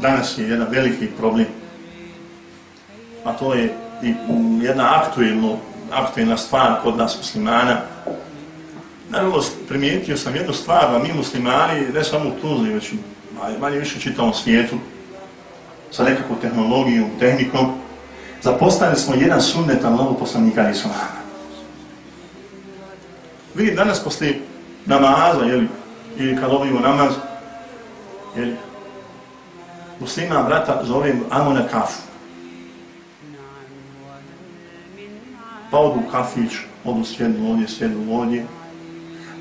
Danas je jedan veliki problem, a to je i jedna aktuelno, aktuelna stvar kod nas muslimana. Nažalost, primijetio sam jednu stvar, da mi muslimani, ne samo u Tuzli, već manje više čitavom svijetu, sa nekakvom tehnologijom, tehnikom, zapostavili smo jedan sunnet Allahu poslanika Islama. Vidim danas poslije namaza, jeli, ili kad obimo namaz, jeli, muslima brata zove amo na kafu. Pa odu u kafić, odu sjednu ovdje, sjednu ovdje.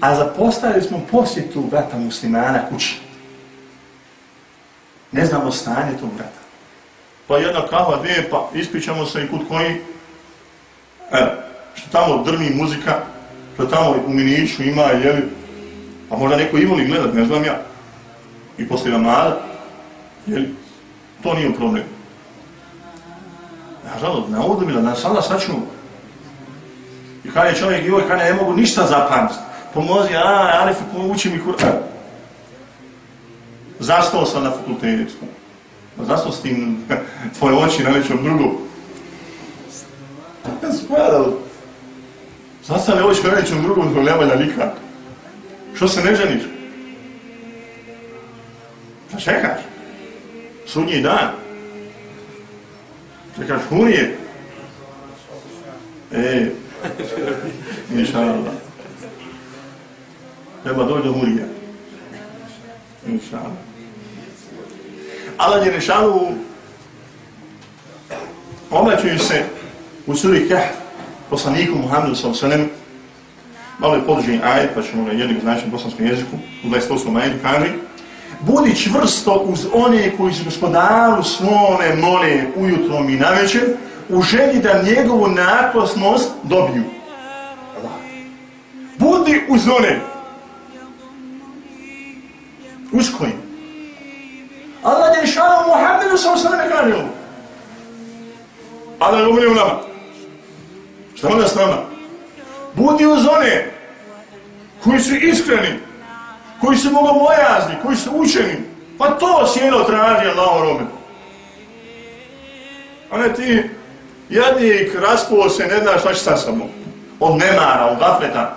A zapostavili smo posjetu brata muslimana kući. Ne znamo stanje tog brata. Pa jedna kava, dvije, pa ispićamo se i kut koji. Evo, što tamo drni muzika, što tamo u miniću ima, jeli, a pa možda neko ima li gledat, ne znam ja. I poslije namada, jeli, to nije problem. Nažalost, ne ovdje na da sada sačnu. I kada je čovjek, joj, ovaj, kada ne mogu ništa zapamtiti. Pomozi, a, Alif, uči mi kur'an. E. Zastao sam na fakultetu. Pa Zastao s tim tvoje oči na nečem drugom. Ja se pojadao. Zastane oči na nečem drugom, zbog nevolja nikak. Što se ne ženiš? Šta čekaš? Sudnji dan. Čekaš hunije? E, inša Allah. Treba doći do hunija. Inša Allah. Allah je rešalu obraćuju se u suri Kehf poslaniku Muhammedu s.a.v. malo je podružen ajed, pa ćemo ga jednim značiti u bosanskom jeziku, u 28. ajedu kaže, budi čvrsto uz one koji su gospodaru svome mole ujutrom i navečer, u želji da njegovu naklasnost dobiju. Budi uz one. Uz koji? Allah je šao Muhammedu s.a.v. kaže ovo. Allah je umri nama. Šta onda s nama? Budi uz one koji su iskreni, koji su bogobojazni, koji su učeni. Pa to sjeno traži Allah robe. A ne ti jadnik raspuo se, ne znaš šta će sa sobom. Od nemara, od gafleta,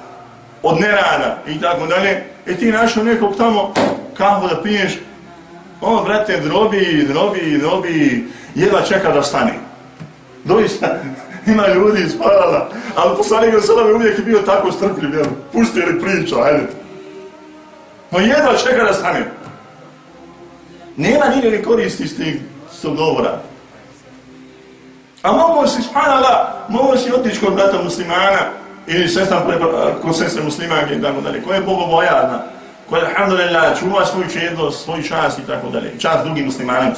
od nerada i tako dalje. I ti našao nekog tamo kahu da piješ. O, brate, drobi, drobi, drobi, jedva čeka da stane. Doista, ima ljudi iz parala, ali poslanik ga sada uvijek je bio tako strpljiv, jel? Pusti ili priča, ajde. No jedva čeka da stane. Nema nikakve koristi iz tih govora. A mogu si, spanala, mogu si otići kod brata muslimana ili sestra kod sestre muslimanke i tako dalje, koja je bogobojadna, koja je, alhamdulillah, čuva svoju čednost, svoj čast i tako dalje, čast drugim muslimanima.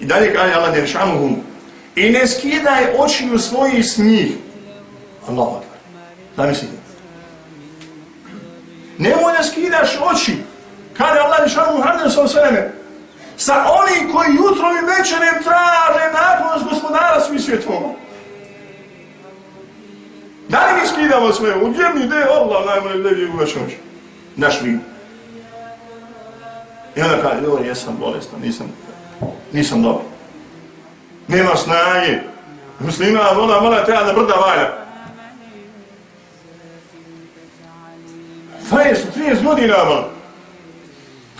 I dalje kaže Allah, deršanuhum, i ne skidaj oči u s njih. Allah akbar. Da mislite? Nemoj da skidaš oči. Kada Allah Žešanu Muhammed sa sveme. Sa oni koji jutro i večerem traže naklonost gospodara svih svjetova. Da li mi skidamo sve? U djevni ide Allah najbolje gdje je uveš oči. Naš vin. I onda kaže, joj, jesam bolestan, nisam, nisam dobro nema snage. Muslima voda mora treba da brda valja. Faje su 30 godina, man.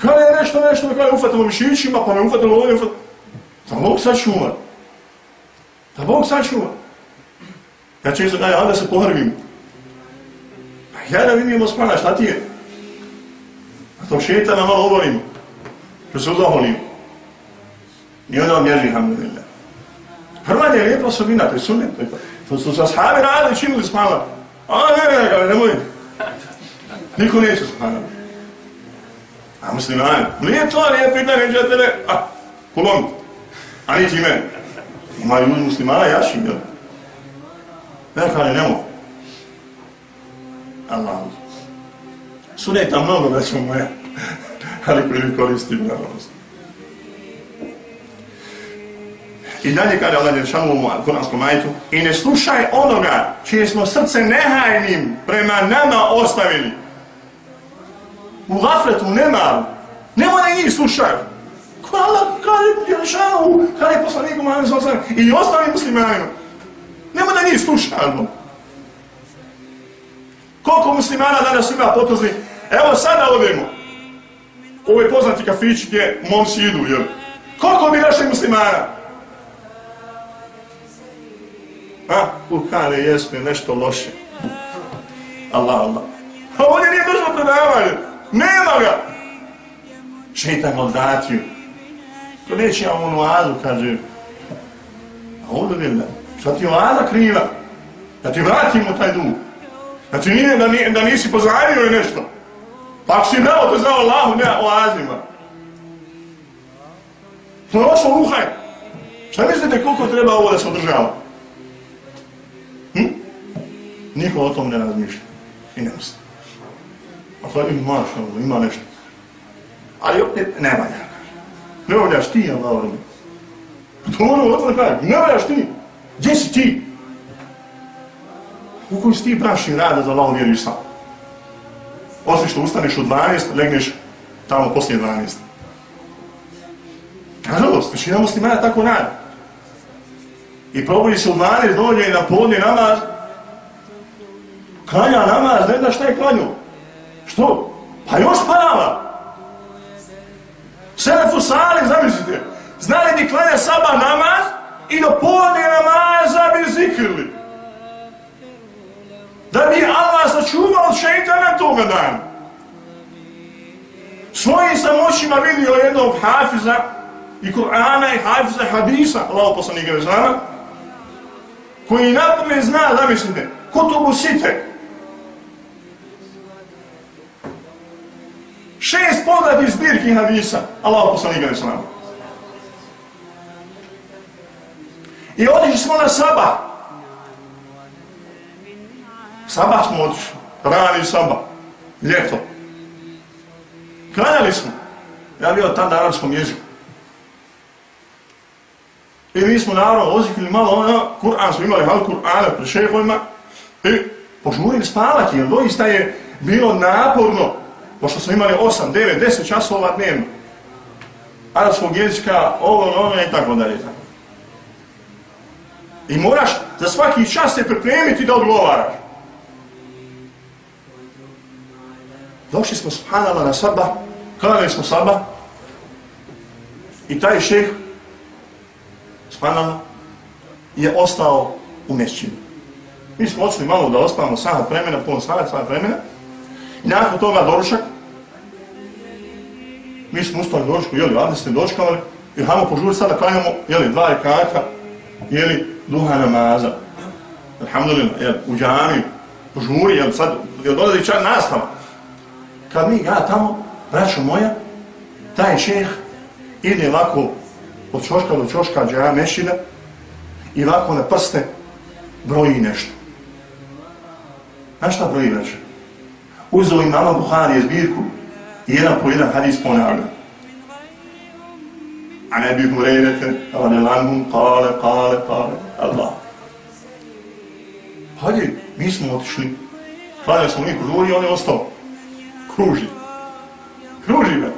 Kada je nešto, nešto, kada je ufatilo mišićima, pa me ufatilo ovdje, ufatilo. Da Bog sačuva. Da Bog sačuva. Ja često daje, da se pohrvim. Pa ja da vidimo spana, šta ti je? A to šetana malo obolim. Što se uzaholimo. I onda vam ježi, hamdulillah. Hrvanje je lijepa osobina, to je sunnet. To su sa sahabi radili, činili smala. A ne, ne, ne, nemoj. Niko neće smala. A muslimani, nije to lijepo, da neće tebe, a, kulom. A niti ime. Ima ljudi muslimana jaši, jel? Ne, kada nemoj. Allah. Suneta mnogo da ćemo moja. Ali koji koristim, naravno. I dalje kada Allah je u kuranskom majitu i ne slušaj onoga čije smo srce nehajnim prema nama ostavili. U gafletu, u nemaru. Nemoj da njih slušaju. Ko je šanu, kada je poslaniku Muhammed s.a.v. i ostali muslimanima. Nemoj da njih slušaju. Koliko muslimana danas ima potozni? Evo sada odemo. Ovo je poznati kafić gdje momci idu, jel? Koliko bi našli muslimana? A, U kare jesme nešto loše. Allah, Allah. A ovdje nije došlo predavanje. Nema ga. Šeitan odvratio. To neće ja onu azu, kaže. A ovdje ne da. Šta ti oaza kriva? Da ti vratimo taj dug. Da ti nije, da, nije, da nisi pozajmio nešto. Pa ako si dao, to znao Allahu, ne oazima. To je ošlo uhaj. Šta mislite koliko treba ovo da se održava? Niko o tom ne razmišlja. I ne misli. A sad ima što, ono, ima nešto. Ali opet nema valja. Ne valjaš ti, ja malo. To ono otvorno kaže, ne valjaš ti. Gdje si ti? U kojoj si ti brašni rada za Allahom vjeruju sam? Osim što ustaneš u 12, legneš tamo poslije 12. Nažalost, većina muslimana tako radi. I probudi se u 12, dođe na podne namaz, klanja namaz, ne zna šta je klanju. Što? Pa još spava. Selefu Salih, zamislite, znali bi klanja saba namaz i do podne namaza bi zikrili. Da bi Allah sačuvao od šeitana toga dana. Svojim sam očima vidio jednog hafiza i Kur'ana i hafiza hadisa, Allah poslanika ne zna, koji napome zna, zamislite, kutubu site, Šest poznati zbirki hadisa. Allah poslani ga ne. I odišli smo na sabah. Sabah smo odišli. Rani sabah. Ljeto. Klanjali smo. Ja bio tam na arabskom jeziku. I mi smo naravno ozikli malo ono, Kur'an smo imali malo Kur'ana pri šehojima i požurili spavati, jer doista je bilo naporno, pošto smo imali 8, 9, 10 časova dnevno. Arabskog jezika, ovo, ono, ono i tako dalje. I moraš za svaki čas se pripremiti da odgovaraš. Došli smo subhanala na sabah, klanali smo sabah i taj šeh subhanala je ostao u mešćinu. Mi smo odšli malo da ospavamo samo vremena, pol sat, vremena i nakon toga doručak mi smo ustali dočku, jeli, vade ste dočkavali i hajmo požuri sada klanjamo, jeli, dva rekata, jeli, duha namaza. Alhamdulillah, jel, u džami, požuri, jel, sad, jel, dolazi čak nastava kad mi ja tamo, braćo moja, taj šeh ide ovako od čoška do čoška džaja mešina i ovako na prste broji nešto. Znaš šta broji braćo? Uzeo imama Buhari Buhari zbirku i jedan po jedan hadis ponavlja. A ne bih mu rejnete, ali ne langum, kale, kale, kale, Allah. Hajde, mi smo otišli, hvala smo mi kužuri, on je ostao kruži. Kruži brat.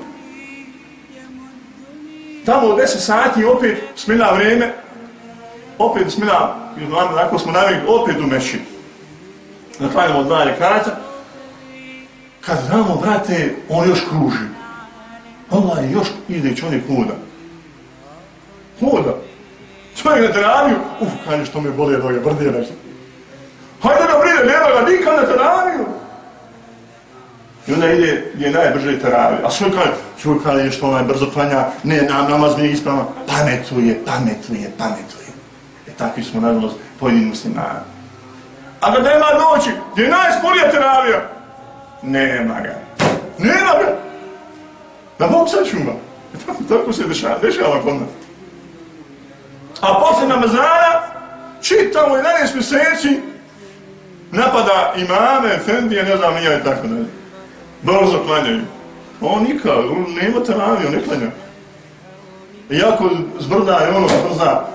Tamo od 10 sati opet smila vreme, opet smila, jer znamo, ako smo navijek, opet u meši. Na Naklanjamo dva rekata. Kad znamo, brate, on još kruži. Allah još ide čovjek hoda. Hoda. Čovjek na teraviju, uf, kaže što me boli od ovoga, nešto. Hajde da bride, nema ga nikad na teraviju. I onda ide gdje najbrže teravi. A svoj kaže, svoj kaže je što onaj brzo klanja, ne, nam, namaz nije ispravno. Pametuje, pametuje, pametuje. E takvi smo nažalost pojedini muslimani. A kad nema noći, gdje je najsporija teravija? Nema ga. Nema ga. Da Bog sačuma. E tako, se dešava, dešava kod nas. A posle namazana, čitamo 11 mjeseci, napada imame, fendije, ne znam, nije tako dalje brzo klanjaju. On nikad, on nema teraviju, ne klanja. Iako zbrda je ono zbrda,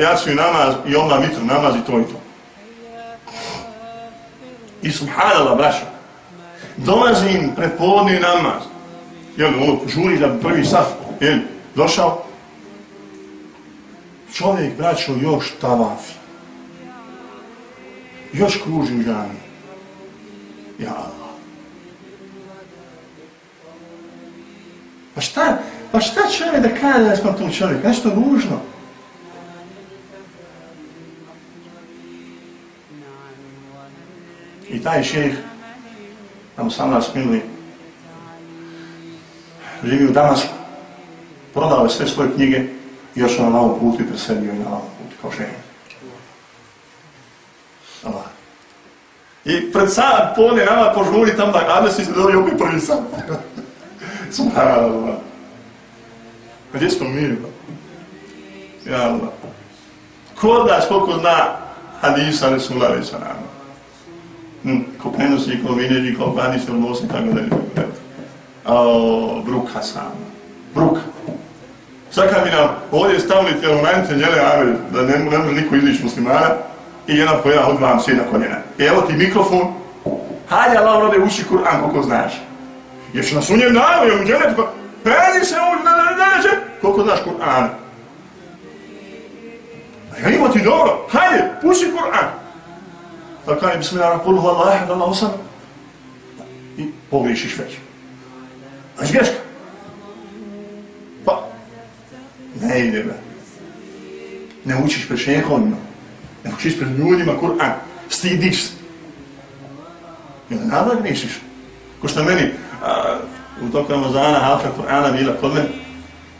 ja ću i namaz, i onda mitru namaz i to i to. I subhanallah, braša, dolazim pred povodni namaz, jel, ono, žuri da prvi sat, jel, došao, čovjek, braćo, još tavafi. Još kruži u džami. Ja, Allah. Pa šta, pa šta čovjek da kada da smo tom čovjeku? Nešto ružno. I taj šeheh, da mu sam nas miluje. živi u Damasku, prodao je sve svoje knjige i još na novom putu i presedio je na novom putu kao ženje. Allah. I pred sad polne nama požuri tam da gade si se dobio opet prvi sam. Subhanallah. Gdje smo mi? Ja Allah. Ko da koliko zna hadisa Resula i sanama? Hm, ko prenosi, ko vinježi, ko vani ono se tako da A, O, bruka sama. Bruka. Sad kad bi nam ovdje stavili telovnanice njele ave, da ne, ne može niko izlići muslimana, i jedan po jedan od vam sjeda koljena. I e, evo ti mikrofon, hajde Allah rode uši Kur'an koliko znaš. Jer će nas u njem danu, u dženetu pa... preni se u dženetu, koliko znaš Kur'an? A pa ja ti dobro, hajde, puši Kur'an. Pa kaj, bismillah, kulu Allah, ahad, Allah, osam. I pogrišiš već. Znaš greška? Pa, ne ide me. Ne učiš pred šehovima. Ne učiš pred ljudima Kur'an. Stidiš se. I onda nada grišiš. Ko što meni, u toku Ramazana, hafra Kur'ana bila kod mene.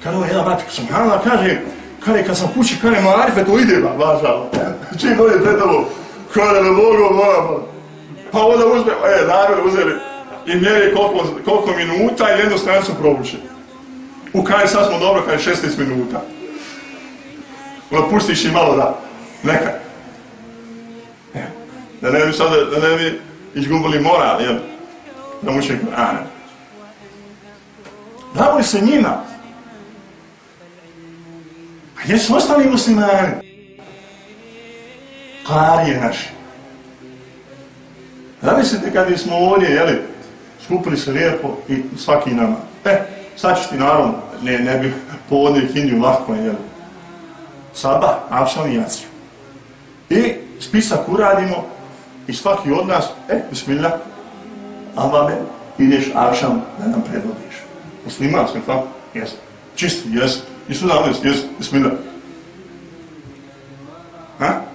Kada ovo jedan brat, subhanallah, kaže, kada kad sam kući, kada je marife, to ide, ba, važa. Čim dođe pred ovo, kada ne mogu, moram. Pa onda uzme, e, narod uzeli. i mjeri koliko, koliko minuta i jednu stranicu provuče. U kaj sad smo dobro, kaj je 16 minuta. Ono, pustiš i malo da, neka. E, da ne bi sad, da ne bi izgubili moral, jel? Da muče Kur'ana. Davo se njima. A gdje su ostali muslimani? Klarije naše. Zamislite kad smo ovdje, jeli, skupili se lijepo i svaki nama. E, sad ćeš ti naravno, ne, ne bi povodili kindiju lahko, jeli. Saba, avšan i jaciju. I spisak uradimo i svaki od nas, e, bismillah, Abame, ideš avšan da nam predvodiš. Musliman sam tako? Jes. Čisti, jes. I su nam jes, jes, bismillah. Ha?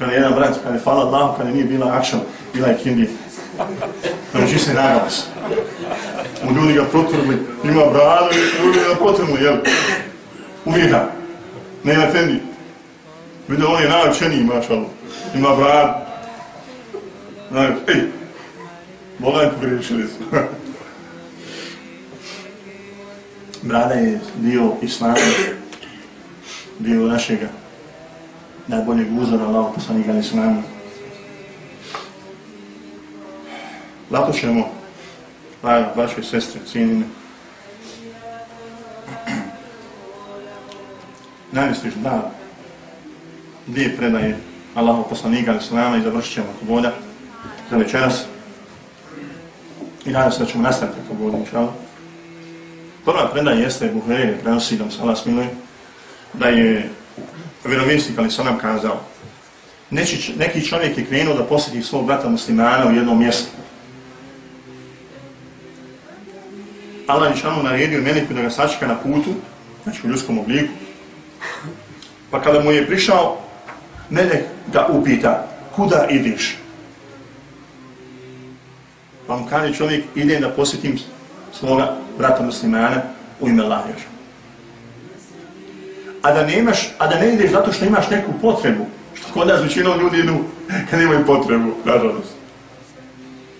Kada jedan brat, kada je hvala Allah, kada nije bila akšan, bila je kindi. Nauči se naglas. U ljudi ga protrli, ima bradu, ljudi ga protrli, jel? Uvijeda. na fendi. Vidio, on je najučeniji, mašalo. Ima bradu. Znači, ej, Boga pogriješili su. Brada je dio islama, dio našega najboljeg uzora, Allah poslanika islama. Zato ćemo, vaše sestre, cijenine, najmisliš da dvije predaje Allahu poslanika islama i završit ćemo to bolja za večeras. I nadam se da ćemo nastaviti kako god inša Prva predaja jeste Buhari, prenosi da se Allah smiluje, da je vjerovijesnik ali sam nam kazao, Neći, neki čovjek je krenuo da posjeti svog brata muslimana u jednom mjestu. Allah je šanu naredio meniku da ga sačeka na putu, znači u ljudskom obliku. Pa kada mu je prišao, melek ga upita, kuda ideš? Pa mu kaže čovjek, idem da posjetim svoga brata muslimana u ime Allah A da ne imaš, a da ne ideš zato što imaš neku potrebu, što kod nas većinom ljudi idu kad imaju potrebu, nažalost.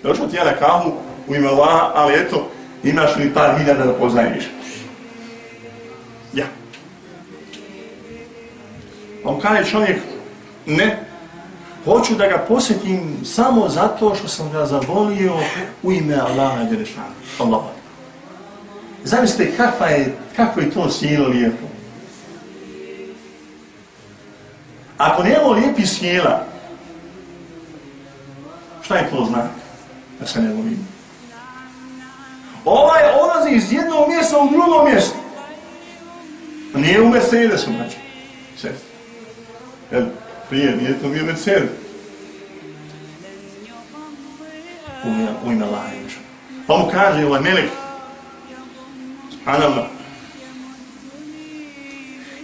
Došao ti ja na kahu u ime Allah, ali eto, imaš li par hiljada da poznaješ. Ja. Pa on kaže čovjek, ne, hoću da ga posjetim samo zato što sam ga zavolio u ime Allaha Đerešana. Allah. Zamislite kakva je, kako je to sjelo lijepo. Ako nemamo lijepi sjela, šta je to znak da se ne volimo? Ovaj odlazi iz jednog mjesta u drugo mjesto. Nije u Mercedesu, znači. Sestri prije, nije to bio Mercedes. U ime Allaha imaš. Pa mu kaže ovaj melek, Subhanallah,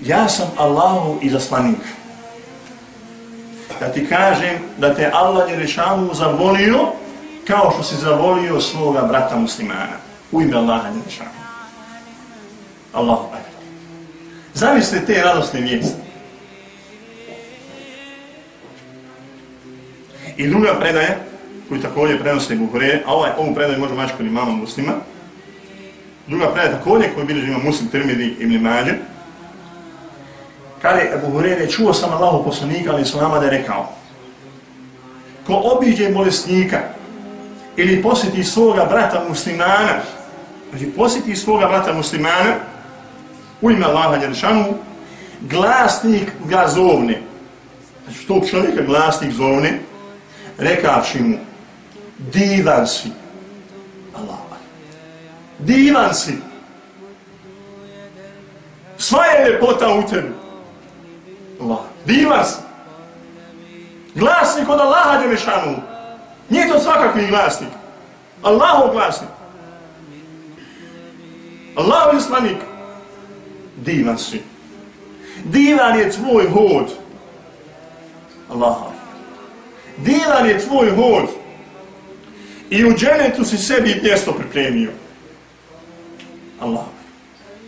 ja sam Allahu izaslanik. Da ti kažem da te Allah je rešanu zavolio kao što si zavolio svoga brata muslimana. U ime Allaha je rešanu. Allahu akbar. Zamislite te radosne vijesti. I druga predaja, koju također prenose Buhore, a ovaj, ovu predaju možemo naći kod imama muslima, druga predaja također koju bilježi ima muslim termini i mlimađe, kada je Ebu Hurere čuo sam Allahu poslanika, ali su nama da je rekao, ko obiđe bolesnika ili posjeti svoga brata muslimana, znači posjeti svoga brata muslimana, u ime Allaha Đeršanu, glasnik ga zovne, znači tog čovjeka glasnik zovne, rekavši mu, divan si, Allah, divan si, sva je ljepota u tebi, Allah, divan si, glasnik od Allaha Đelešanu, nije to svakakvi glasnik, Allahov glasnik, Allahov islanik, divan si, divan je tvoj hod, Allaha. divan je tvoj hod. I u dženetu si sebi mjesto pripremio. Allah.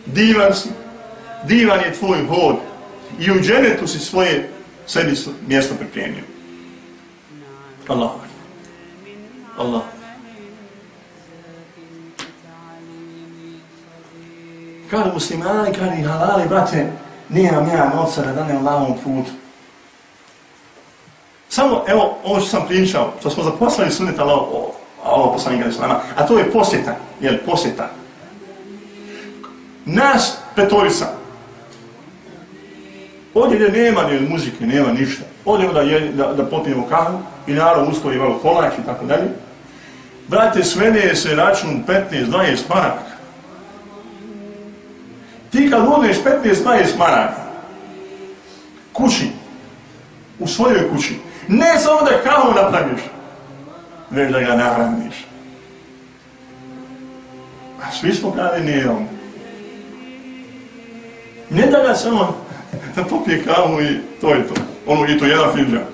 Divan si, divan je tvoj hod i u dženetu si svoje sebi mjesto pripremio. Allah. Allah. Kada muslimani, kada i halali, brate, nije nam ja novca da dane Allahom putu. Samo, evo, ovo što sam pričao, što smo zaposlali sunet Allah, ovo poslanika Islama, a to je posjeta, jel, posjeta. Nas petorica, ovdje gdje nema ni muzike, nema ništa, ovdje da, je, da, da popijemo kahu i naravno uskori malo kolač i tako dalje, brate, svede se račun 15-20 maraka. Ti kad budeš 15-20 maraka, kući, u svojoj kući, ne samo da kahu napraviš, već da ga nahraniš. A svi smo kada nije. Ne da ga samo da popije kavu i to je to. Ono i to jedan finđan.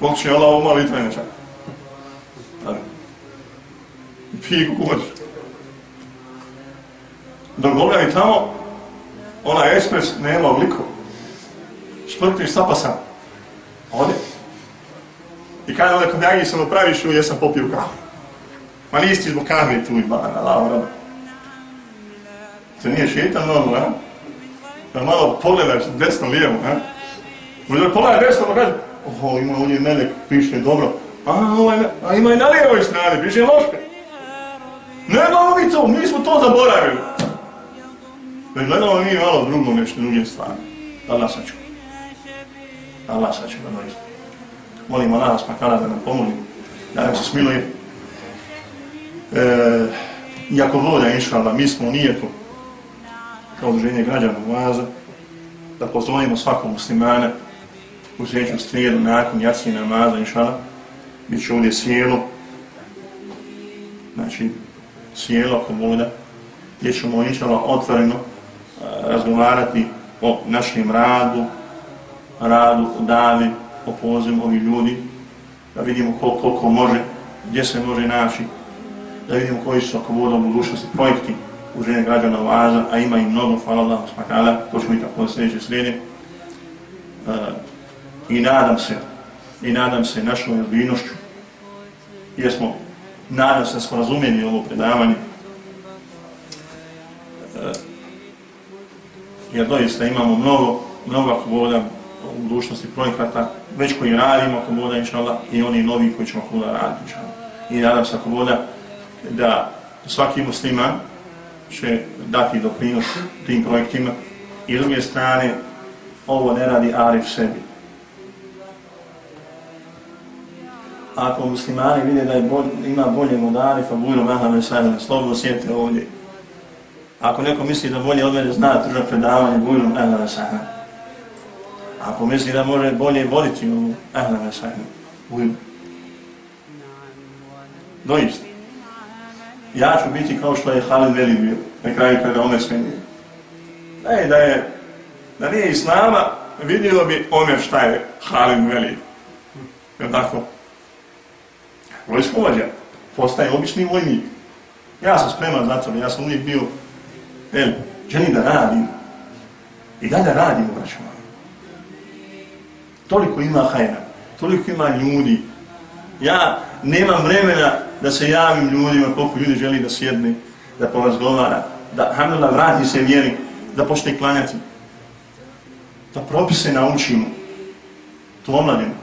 Koliko će Allah umali taj nečak. Pije kako hoćeš. Dok Boga mi tamo, onaj ekspres nema obliku. Šprkniš sapasan. Ode. I kada onda kod njagi sam ja sam popio kavu. Ma nisi zbog kahve tu i bana, lavo. To nije šetan, normalno, da malo pogledaš desno, lijevo, ha? Možda pogledaj desno, pa kaže, oho, ima ovdje melek, piše dobro. A, ovaj, a ima i na lijevoj strani, piše loške. Ne gledamo mi smo to zaboravili. Već gledamo mi malo drugo nešto, druge stvari. Allah sačuva. Allah sačuva, doista. Molimo Allah, pa da nam pomoli, da nam se smiluje. E, iako volja, inša Allah, mi smo nije to kao udruženje građana Oaza, da pozovimo svakog muslimana u sljedeću slijedu nakon jacije namaza, inšala, bit će ovdje sjelo, znači sjelo ako bude, gdje ćemo inšala otvoreno razgovarati o našem radu, radu, o davi, o pozivu ovih ljudi, da vidimo koliko, koliko može, gdje se može naći, da vidimo koji su ako bude u budućnosti projekti, u žene građana oaza, a ima i mnogo, hvala Allah, smakala, to ćemo i tako da sljedeće slijede. Uh, I nadam se, i nadam se našom ozbiljnošću, jer smo, nadam se, smo razumijeni ovo predavanje, uh, jer doista imamo mnogo, mnogo ako voda u budućnosti projekata, već koji radimo ako voda, inša Allah, i oni novi koji ćemo ako voda raditi, inša Allah. I nadam se ako voda da svaki musliman, će dati doprinos tim projektima i druge strane ovo ne radi Arif sebi. Ako muslimani vide da je bolj, ima bolje od Arifa, bujno mahame sajne, slobodno sjete ovdje. Ako neko misli da bolje od mene zna trža predavanje, bujno mahame sajne. Ako misli da može bolje voditi u mahame sajne, bujno. Doista ja ću biti kao što je Halid Veli bio, na kraju kada Omer smenio. Ne, da je, da nije Islama, vidio bi Omer šta je Halid Velim. Je tako? Vojskovođa, postaje obični vojnik. Ja sam spreman za to, ja sam uvijek bio, el, želim da radim. I da da radim, braću Toliko ima hajna, toliko ima ljudi. Ja nemam vremena da se javim ljudima koliko ljudi želi da sjedne, da porazgovara, da hamdala vrati se vjeri, da počne klanjati, da propise naučimo, to omladimo.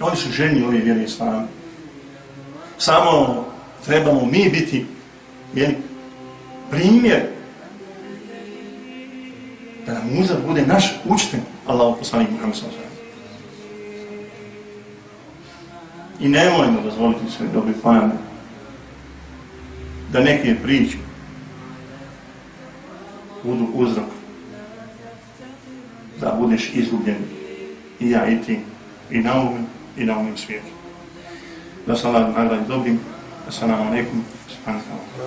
Oni su ženi ove vjeri islami. Samo trebamo mi biti jeli, primjer da nam uzor bude naš učitelj, Allah poslanik Muhammed sallallahu I nemojmo dozvoliti sve dobi ponavne da neke priče budu uzrok da budeš izgubljen i ja i ti i na ovom i na ovom svijetu. Da sam Allah nagradi dobrim. Assalamu alaikum. Subhanahu